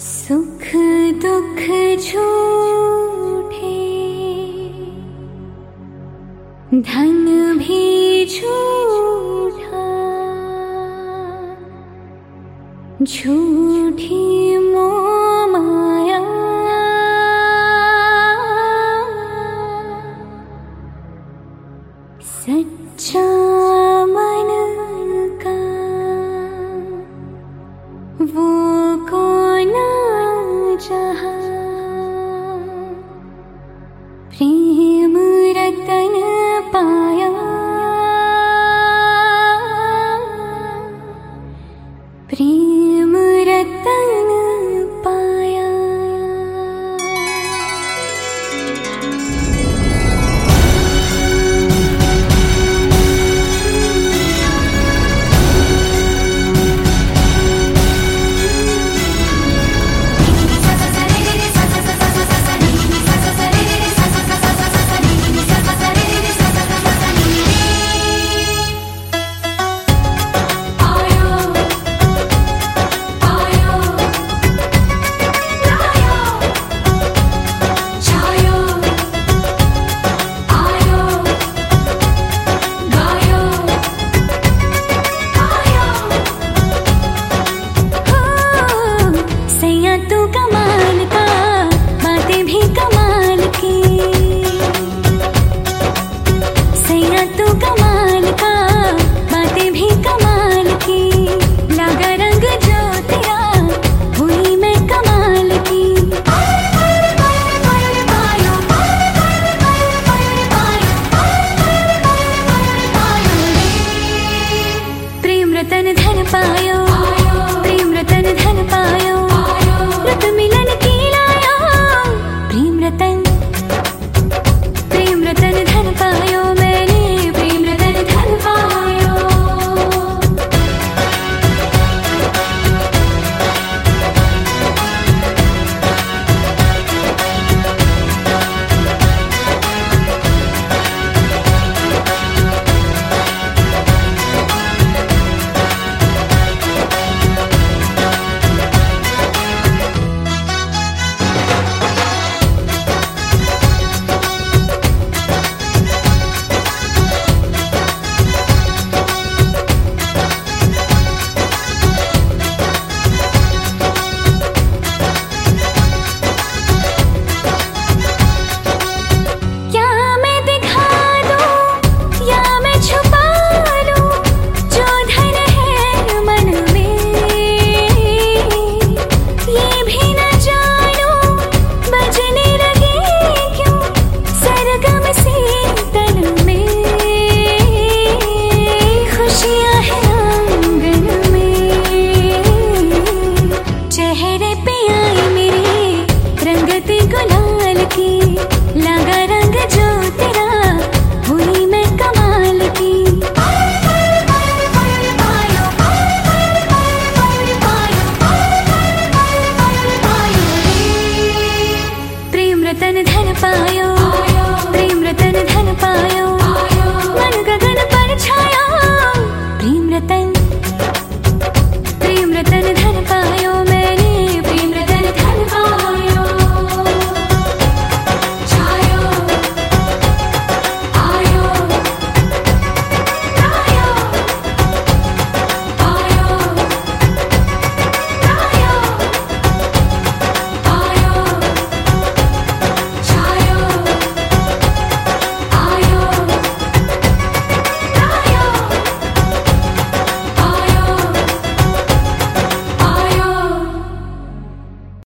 सुख दुख झूठे धन भी झूठा झूठी मोह माया सच्चा